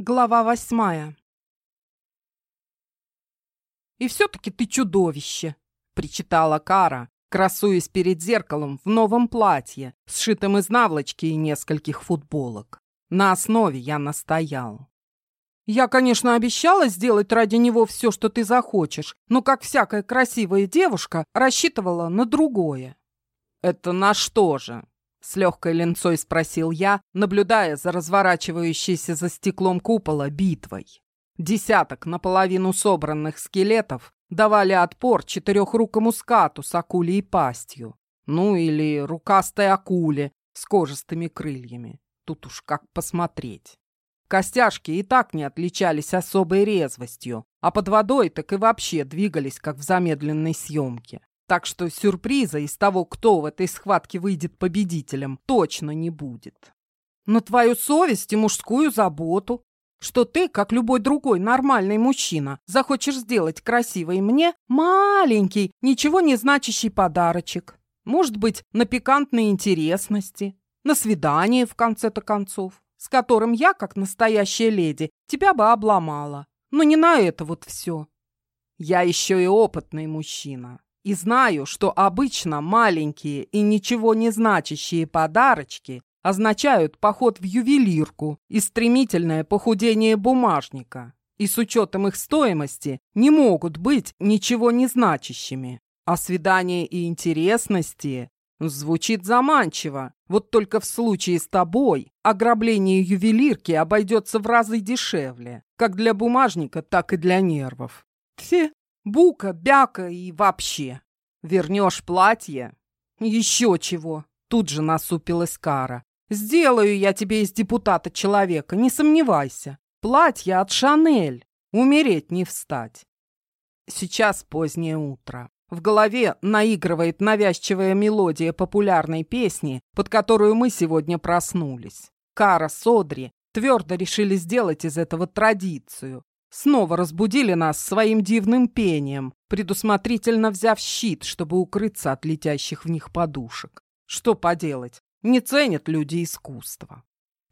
Глава восьмая. «И все-таки ты чудовище!» — причитала Кара, красуясь перед зеркалом в новом платье, сшитом из наволочки и нескольких футболок. На основе я настоял. «Я, конечно, обещала сделать ради него все, что ты захочешь, но, как всякая красивая девушка, рассчитывала на другое». «Это на что же?» С легкой ленцой спросил я, наблюдая за разворачивающейся за стеклом купола битвой. Десяток наполовину собранных скелетов давали отпор четырехрукому скату с акулей пастью. Ну или рукастой акуле с кожистыми крыльями. Тут уж как посмотреть. Костяшки и так не отличались особой резвостью, а под водой так и вообще двигались, как в замедленной съемке. Так что сюрприза из того, кто в этой схватке выйдет победителем, точно не будет. На твою совесть и мужскую заботу, что ты, как любой другой нормальный мужчина, захочешь сделать красивый мне маленький, ничего не значащий подарочек. Может быть, на пикантные интересности, на свидание, в конце-то концов, с которым я, как настоящая леди, тебя бы обломала. Но не на это вот все. Я еще и опытный мужчина. И знаю, что обычно маленькие и ничего не значащие подарочки означают поход в ювелирку и стремительное похудение бумажника. И с учетом их стоимости не могут быть ничего не значащими. А свидание и интересности звучит заманчиво. Вот только в случае с тобой ограбление ювелирки обойдется в разы дешевле, как для бумажника, так и для нервов. Все Бука, бяка и вообще. Вернешь платье? Еще чего. Тут же насупилась Кара. Сделаю я тебе из депутата человека, не сомневайся. Платье от Шанель. Умереть не встать. Сейчас позднее утро. В голове наигрывает навязчивая мелодия популярной песни, под которую мы сегодня проснулись. Кара с Одри твердо решили сделать из этого традицию, Снова разбудили нас своим дивным пением, предусмотрительно взяв щит, чтобы укрыться от летящих в них подушек. Что поделать, не ценят люди искусства.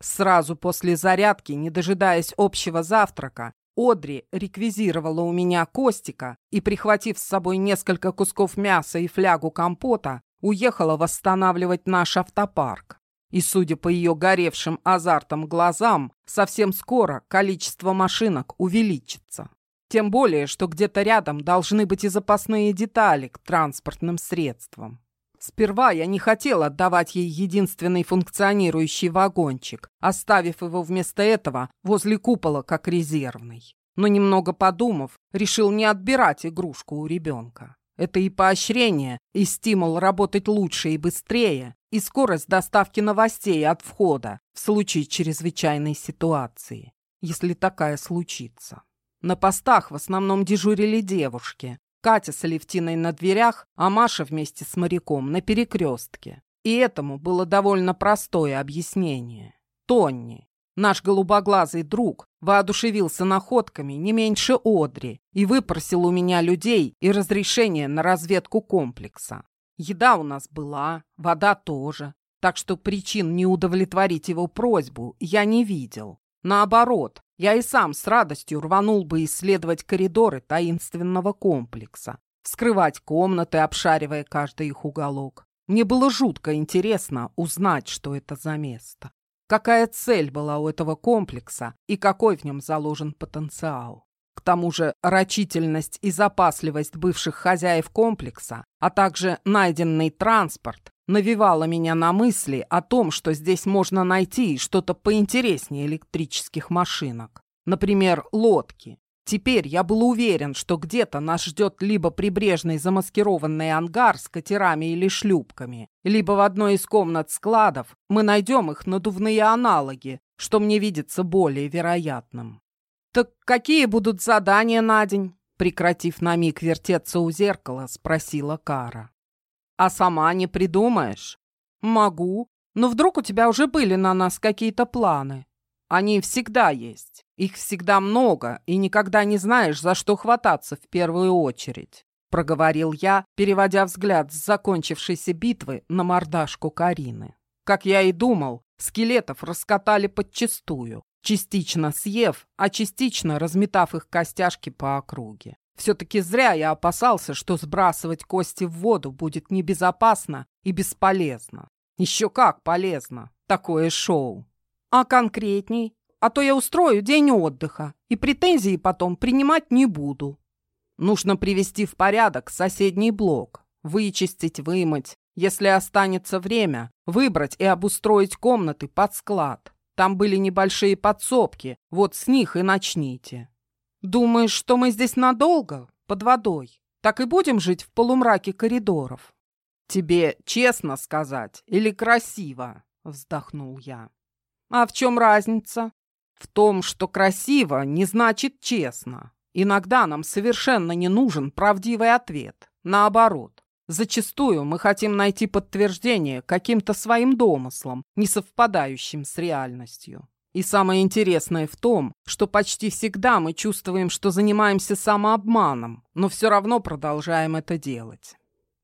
Сразу после зарядки, не дожидаясь общего завтрака, Одри реквизировала у меня Костика и, прихватив с собой несколько кусков мяса и флягу компота, уехала восстанавливать наш автопарк. И, судя по ее горевшим азартом глазам, совсем скоро количество машинок увеличится. Тем более, что где-то рядом должны быть и запасные детали к транспортным средствам. Сперва я не хотел отдавать ей единственный функционирующий вагончик, оставив его вместо этого возле купола как резервный. Но немного подумав, решил не отбирать игрушку у ребенка. Это и поощрение, и стимул работать лучше и быстрее, и скорость доставки новостей от входа в случае чрезвычайной ситуации, если такая случится. На постах в основном дежурили девушки. Катя с Алевтиной на дверях, а Маша вместе с моряком на перекрестке. И этому было довольно простое объяснение. Тонни, Наш голубоглазый друг воодушевился находками не меньше Одри и выпросил у меня людей и разрешение на разведку комплекса. Еда у нас была, вода тоже, так что причин не удовлетворить его просьбу я не видел. Наоборот, я и сам с радостью рванул бы исследовать коридоры таинственного комплекса, вскрывать комнаты, обшаривая каждый их уголок. Мне было жутко интересно узнать, что это за место. Какая цель была у этого комплекса и какой в нем заложен потенциал? Тому же рачительность и запасливость бывших хозяев комплекса, а также найденный транспорт навевала меня на мысли о том, что здесь можно найти что-то поинтереснее электрических машинок. Например, лодки. Теперь я был уверен, что где-то нас ждет либо прибрежный замаскированный ангар с катерами или шлюпками, либо в одной из комнат складов мы найдем их надувные аналоги, что мне видится более вероятным. «Так какие будут задания на день?» Прекратив на миг вертеться у зеркала, спросила Кара. «А сама не придумаешь?» «Могу. Но вдруг у тебя уже были на нас какие-то планы?» «Они всегда есть. Их всегда много, и никогда не знаешь, за что хвататься в первую очередь», — проговорил я, переводя взгляд с закончившейся битвы на мордашку Карины. Как я и думал, скелетов раскатали подчистую. Частично съев, а частично разметав их костяшки по округе. Все-таки зря я опасался, что сбрасывать кости в воду будет небезопасно и бесполезно. Еще как полезно. Такое шоу. А конкретней? А то я устрою день отдыха, и претензии потом принимать не буду. Нужно привести в порядок соседний блок, вычистить, вымыть. Если останется время, выбрать и обустроить комнаты под склад. Там были небольшие подсобки, вот с них и начните. Думаешь, что мы здесь надолго, под водой? Так и будем жить в полумраке коридоров? Тебе честно сказать или красиво? Вздохнул я. А в чем разница? В том, что красиво не значит честно. Иногда нам совершенно не нужен правдивый ответ. Наоборот, зачастую мы хотим найти подтверждение каким-то своим домыслам, не совпадающим с реальностью. И самое интересное в том, что почти всегда мы чувствуем, что занимаемся самообманом, но все равно продолжаем это делать.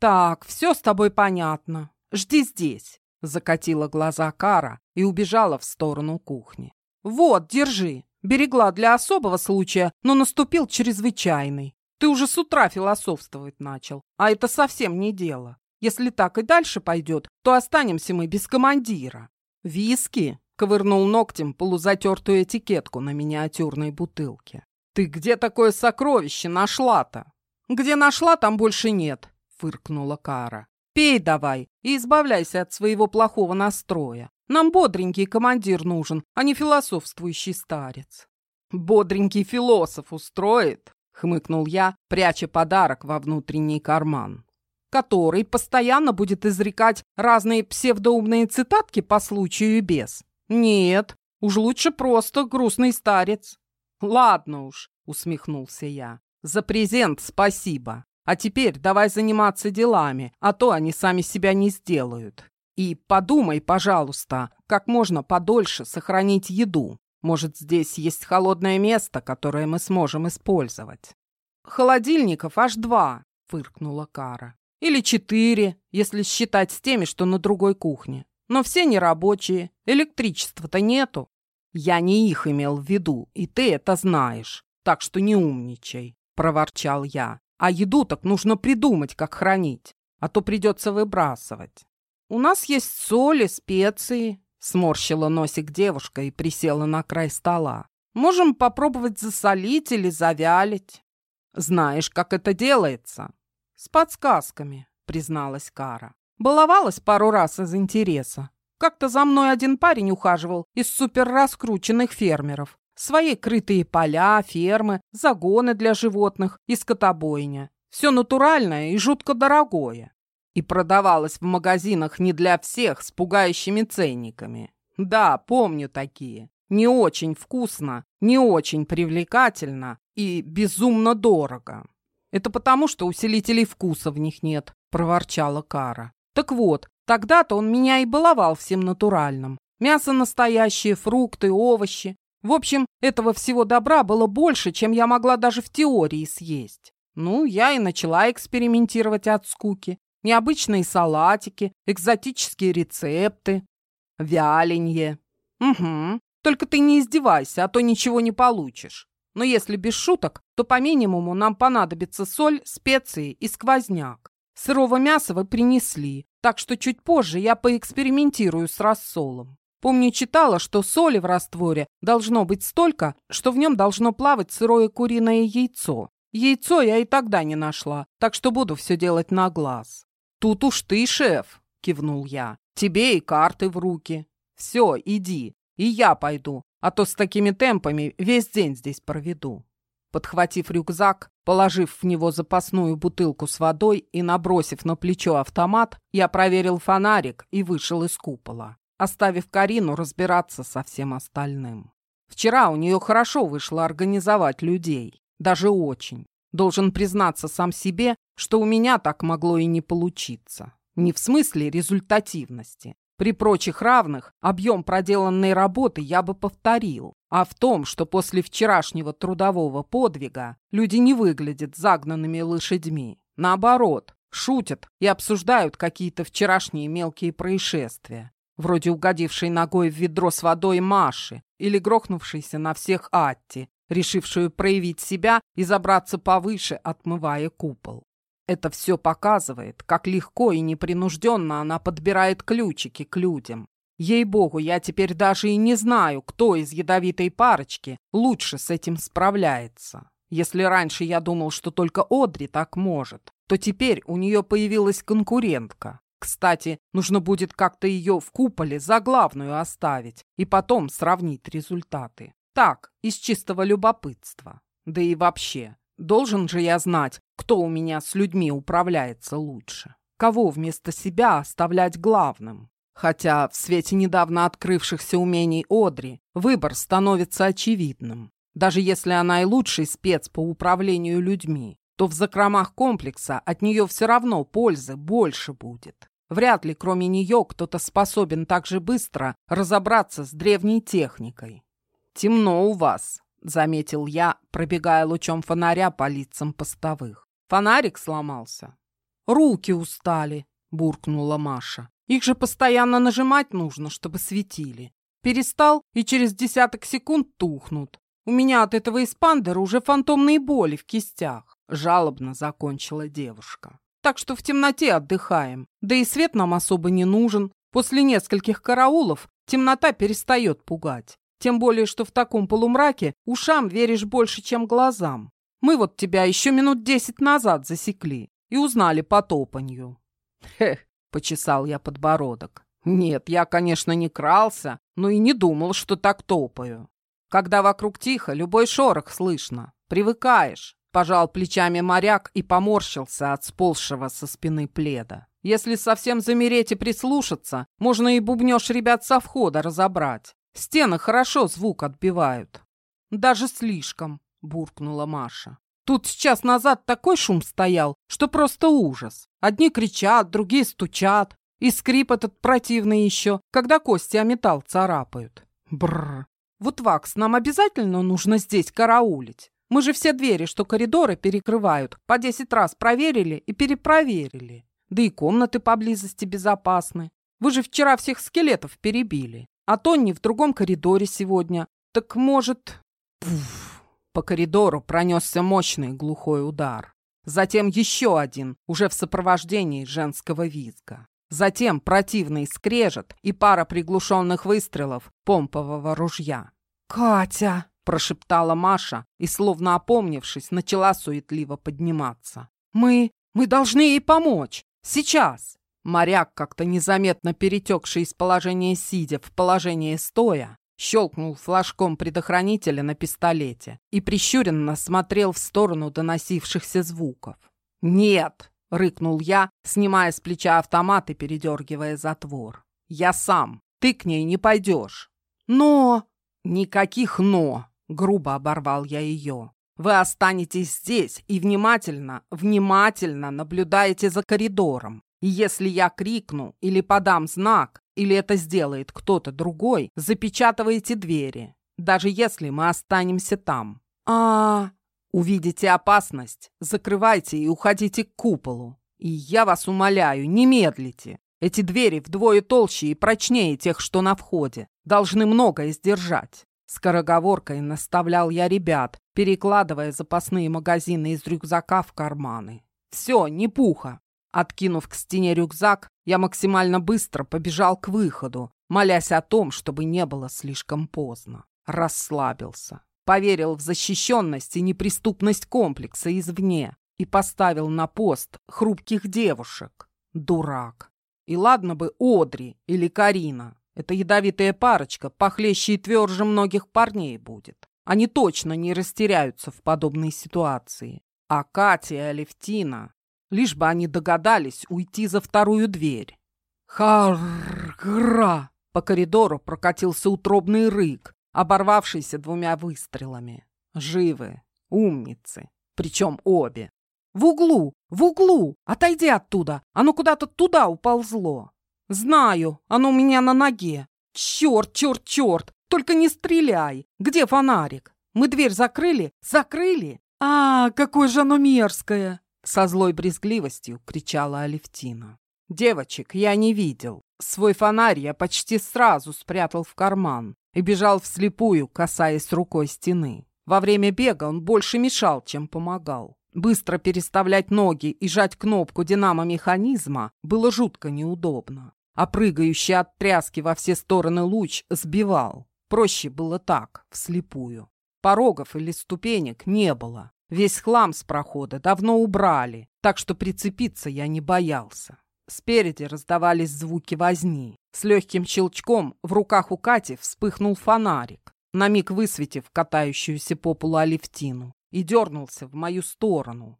«Так, все с тобой понятно. Жди здесь», — закатила глаза Кара и убежала в сторону кухни. «Вот, держи. Берегла для особого случая, но наступил чрезвычайный. Ты уже с утра философствовать начал, а это совсем не дело. Если так и дальше пойдет, то останемся мы без командира. Виски?» ковырнул ногтем полузатертую этикетку на миниатюрной бутылке. «Ты где такое сокровище нашла-то?» «Где нашла, там больше нет», — фыркнула Кара. «Пей давай и избавляйся от своего плохого настроя. Нам бодренький командир нужен, а не философствующий старец». «Бодренький философ устроит?» — хмыкнул я, пряча подарок во внутренний карман. «Который постоянно будет изрекать разные псевдоумные цитатки по случаю и без. «Нет, уж лучше просто грустный старец». «Ладно уж», — усмехнулся я. «За презент спасибо. А теперь давай заниматься делами, а то они сами себя не сделают. И подумай, пожалуйста, как можно подольше сохранить еду. Может, здесь есть холодное место, которое мы сможем использовать?» «Холодильников аж два», — фыркнула Кара. «Или четыре, если считать с теми, что на другой кухне но все нерабочие, электричества-то нету. Я не их имел в виду, и ты это знаешь, так что не умничай, проворчал я. А еду так нужно придумать, как хранить, а то придется выбрасывать. У нас есть соли, специи, сморщила носик девушка и присела на край стола. Можем попробовать засолить или завялить. Знаешь, как это делается? С подсказками, призналась Кара. Баловалась пару раз из интереса. Как-то за мной один парень ухаживал из суперраскрученных фермеров. Свои крытые поля, фермы, загоны для животных и скотобойня. Все натуральное и жутко дорогое. И продавалось в магазинах не для всех с пугающими ценниками. Да, помню такие. Не очень вкусно, не очень привлекательно и безумно дорого. Это потому, что усилителей вкуса в них нет, проворчала Кара. Так вот, тогда-то он меня и баловал всем натуральным. Мясо настоящее, фрукты, овощи. В общем, этого всего добра было больше, чем я могла даже в теории съесть. Ну, я и начала экспериментировать от скуки. Необычные салатики, экзотические рецепты, вяленье. Угу. Только ты не издевайся, а то ничего не получишь. Но если без шуток, то по минимуму нам понадобится соль, специи и сквозняк. Сырого мяса вы принесли, так что чуть позже я поэкспериментирую с рассолом. Помню, читала, что соли в растворе должно быть столько, что в нем должно плавать сырое куриное яйцо. Яйцо я и тогда не нашла, так что буду все делать на глаз. «Тут уж ты, шеф!» — кивнул я. «Тебе и карты в руки. Все, иди, и я пойду, а то с такими темпами весь день здесь проведу». Подхватив рюкзак, положив в него запасную бутылку с водой и набросив на плечо автомат, я проверил фонарик и вышел из купола, оставив Карину разбираться со всем остальным. Вчера у нее хорошо вышло организовать людей, даже очень. Должен признаться сам себе, что у меня так могло и не получиться. Не в смысле результативности. При прочих равных объем проделанной работы я бы повторил, а в том, что после вчерашнего трудового подвига люди не выглядят загнанными лошадьми. Наоборот, шутят и обсуждают какие-то вчерашние мелкие происшествия. вроде угодившей ногой в ведро с водой Маши или грохнувшейся на всех Атти, решившую проявить себя и забраться повыше, отмывая купол. Это все показывает, как легко и непринужденно она подбирает ключики к людям. Ей-богу, я теперь даже и не знаю, кто из ядовитой парочки лучше с этим справляется. Если раньше я думал, что только Одри так может, то теперь у нее появилась конкурентка. Кстати, нужно будет как-то ее в куполе за главную оставить и потом сравнить результаты. Так, из чистого любопытства. Да и вообще, должен же я знать, кто у меня с людьми управляется лучше. Кого вместо себя оставлять главным. Хотя в свете недавно открывшихся умений Одри выбор становится очевидным. Даже если она и лучший спец по управлению людьми, то в закромах комплекса от нее все равно пользы больше будет. Вряд ли кроме нее кто-то способен так же быстро разобраться с древней техникой. «Темно у вас», — заметил я, пробегая лучом фонаря по лицам постовых. «Фонарик сломался». «Руки устали», — буркнула Маша. «Их же постоянно нажимать нужно, чтобы светили. Перестал, и через десяток секунд тухнут. У меня от этого эспандера уже фантомные боли в кистях», — жалобно закончила девушка. «Так что в темноте отдыхаем. Да и свет нам особо не нужен. После нескольких караулов темнота перестает пугать. Тем более, что в таком полумраке ушам веришь больше, чем глазам. Мы вот тебя еще минут десять назад засекли и узнали по топанью. Хех, почесал я подбородок. Нет, я, конечно, не крался, но и не думал, что так топаю. Когда вокруг тихо, любой шорох слышно. Привыкаешь. Пожал плечами моряк и поморщился от сползшего со спины пледа. Если совсем замереть и прислушаться, можно и бубнёж ребят со входа разобрать. Стены хорошо звук отбивают. Даже слишком, буркнула Маша. Тут сейчас назад такой шум стоял, что просто ужас. Одни кричат, другие стучат. И скрип этот противный еще, когда кости о металл царапают. Бррр. Вот, Вакс, нам обязательно нужно здесь караулить. Мы же все двери, что коридоры перекрывают, по десять раз проверили и перепроверили. Да и комнаты поблизости безопасны. Вы же вчера всех скелетов перебили. А Тонни в другом коридоре сегодня. Так может... Пуф. По коридору пронесся мощный глухой удар. Затем еще один, уже в сопровождении женского визга. Затем противный скрежет и пара приглушенных выстрелов помпового ружья. «Катя!» – прошептала Маша и, словно опомнившись, начала суетливо подниматься. «Мы... мы должны ей помочь! Сейчас!» Моряк, как-то незаметно перетекший из положения сидя в положение стоя, щелкнул флажком предохранителя на пистолете и прищуренно смотрел в сторону доносившихся звуков. «Нет!» — рыкнул я, снимая с плеча автомат и передергивая затвор. «Я сам. Ты к ней не пойдешь». «Но...» «Никаких «но!» — грубо оборвал я ее. «Вы останетесь здесь и внимательно, внимательно наблюдаете за коридором. И если я крикну или подам знак, или это сделает кто-то другой, запечатывайте двери, даже если мы останемся там. А, увидите опасность, закрывайте и уходите к куполу. И я вас умоляю, не медлите. Эти двери вдвое толще и прочнее тех, что на входе. Должны многое сдержать. Скороговоркой наставлял я ребят, перекладывая запасные магазины из рюкзака в карманы. «Все, не пуха. Откинув к стене рюкзак, я максимально быстро побежал к выходу, молясь о том, чтобы не было слишком поздно. Расслабился. Поверил в защищенность и неприступность комплекса извне и поставил на пост хрупких девушек. Дурак. И ладно бы Одри или Карина. Эта ядовитая парочка похлеще и тверже многих парней будет. Они точно не растеряются в подобной ситуации. А Катя и Алевтина лишь бы они догадались уйти за вторую дверь. Хар-гра! По коридору прокатился утробный рык, оборвавшийся двумя выстрелами. Живы, умницы, причем обе. «В углу! В углу! Отойди оттуда! Оно куда-то туда уползло!» «Знаю, оно у меня на ноге! Черт, черт, черт! Только не стреляй! Где фонарик? Мы дверь закрыли? Закрыли? А, какое же оно мерзкое!» Со злой брезгливостью кричала Алевтина. «Девочек я не видел», Свой фонарь я почти сразу спрятал в карман и бежал вслепую, касаясь рукой стены. Во время бега он больше мешал, чем помогал. Быстро переставлять ноги и жать кнопку динамо-механизма было жутко неудобно, а прыгающий от тряски во все стороны луч сбивал. Проще было так, вслепую. Порогов или ступенек не было. Весь хлам с прохода давно убрали, так что прицепиться я не боялся. Спереди раздавались звуки возни. С легким щелчком в руках у Кати вспыхнул фонарик, на миг высветив катающуюся по полу Алевтину и дернулся в мою сторону.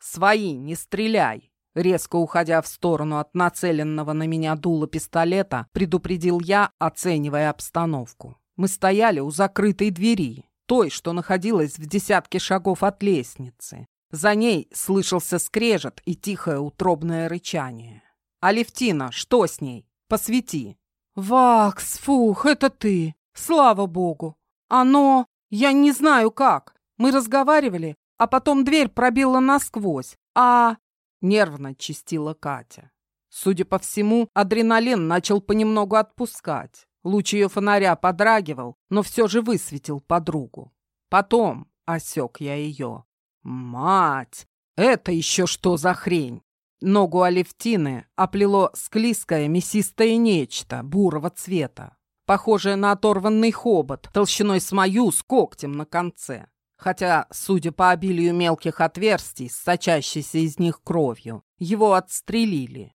«Свои, не стреляй!» Резко уходя в сторону от нацеленного на меня дула пистолета, предупредил я, оценивая обстановку. Мы стояли у закрытой двери, той, что находилась в десятке шагов от лестницы. За ней слышался скрежет и тихое утробное рычание. «Алевтина, что с ней? Посвети!» «Вакс, фух, это ты! Слава богу! Оно... Я не знаю как. Мы разговаривали, а потом дверь пробила насквозь, а...» Нервно чистила Катя. Судя по всему, адреналин начал понемногу отпускать. Луч ее фонаря подрагивал, но все же высветил подругу. Потом осек я ее. «Мать! Это еще что за хрень?» Ногу Алевтины оплело склизкое мясистое нечто бурого цвета, похожее на оторванный хобот толщиной с мою с когтем на конце хотя, судя по обилию мелких отверстий, сочащейся из них кровью, его отстрелили.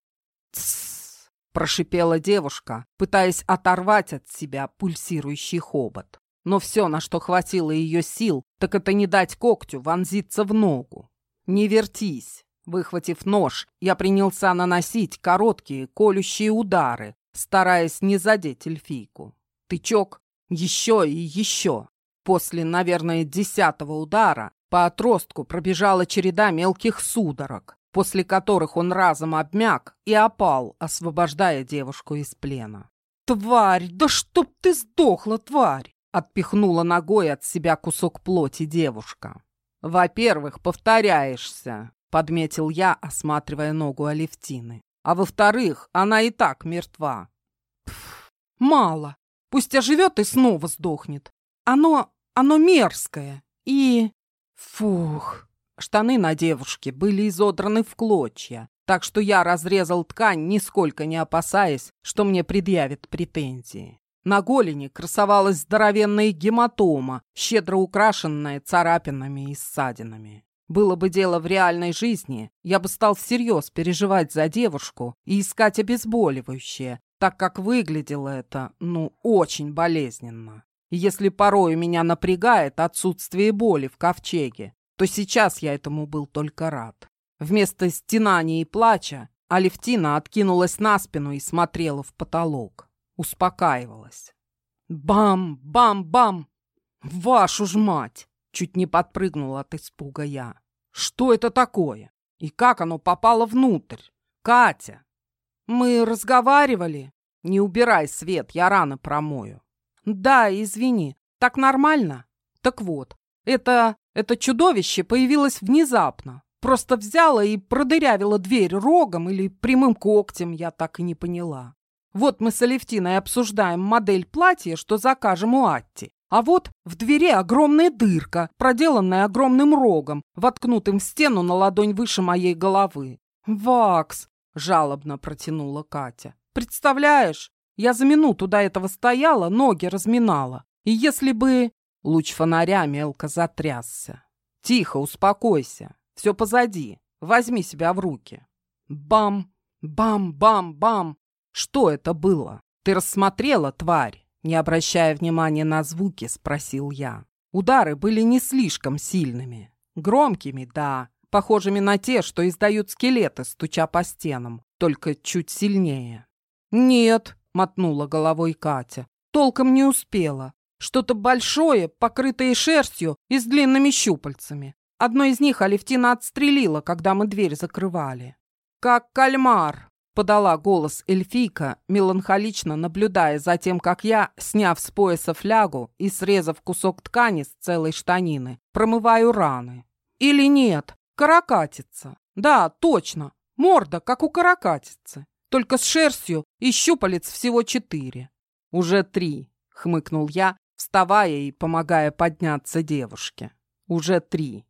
«Тссс!» — прошипела девушка, пытаясь оторвать от себя пульсирующий хобот. Но все, на что хватило ее сил, так это не дать когтю вонзиться в ногу. «Не вертись!» Выхватив нож, я принялся наносить короткие колющие удары, стараясь не задеть эльфийку. Тычок, еще и еще. После, наверное, десятого удара по отростку пробежала череда мелких судорог, после которых он разом обмяк и опал, освобождая девушку из плена. «Тварь! Да чтоб ты сдохла, тварь!» Отпихнула ногой от себя кусок плоти девушка. «Во-первых, повторяешься», — подметил я, осматривая ногу Алевтины. «А во-вторых, она и так мертва». Пф, «Мало. Пусть оживет и снова сдохнет. Оно оно мерзкое. И... Фух. Штаны на девушке были изодраны в клочья, так что я разрезал ткань, нисколько не опасаясь, что мне предъявят претензии. На голени красовалась здоровенная гематома, щедро украшенная царапинами и ссадинами. Было бы дело в реальной жизни, я бы стал всерьез переживать за девушку и искать обезболивающее, так как выглядело это, ну, очень болезненно. Если порой меня напрягает отсутствие боли в ковчеге, то сейчас я этому был только рад. Вместо стенаний и плача Алевтина откинулась на спину и смотрела в потолок. Успокаивалась. Бам, бам, бам! Вашу ж мать! Чуть не подпрыгнула от испуга я. Что это такое? И как оно попало внутрь? Катя! Мы разговаривали. Не убирай свет, я рано промою. «Да, извини. Так нормально?» «Так вот, это... это чудовище появилось внезапно. Просто взяла и продырявила дверь рогом или прямым когтем, я так и не поняла. Вот мы с Алевтиной обсуждаем модель платья, что закажем у Атти. А вот в двери огромная дырка, проделанная огромным рогом, воткнутым в стену на ладонь выше моей головы. «Вакс!» — жалобно протянула Катя. «Представляешь, я за минуту до этого стояла, ноги разминала. И если бы... Луч фонаря мелко затрясся. Тихо, успокойся. Все позади. Возьми себя в руки. Бам! Бам-бам-бам! Что это было? Ты рассмотрела, тварь? Не обращая внимания на звуки, спросил я. Удары были не слишком сильными. Громкими, да, похожими на те, что издают скелеты, стуча по стенам, только чуть сильнее. «Нет», мотнула головой Катя. Толком не успела. Что-то большое, покрытое шерстью и с длинными щупальцами. Одно из них Алевтина отстрелила, когда мы дверь закрывали. «Как кальмар!» — подала голос эльфийка, меланхолично наблюдая за тем, как я, сняв с пояса флягу и срезав кусок ткани с целой штанины, промываю раны. «Или нет? Каракатица!» «Да, точно! Морда, как у каракатицы!» Только с шерстью и щупалец всего четыре. Уже три, хмыкнул я, вставая и помогая подняться девушке. Уже три.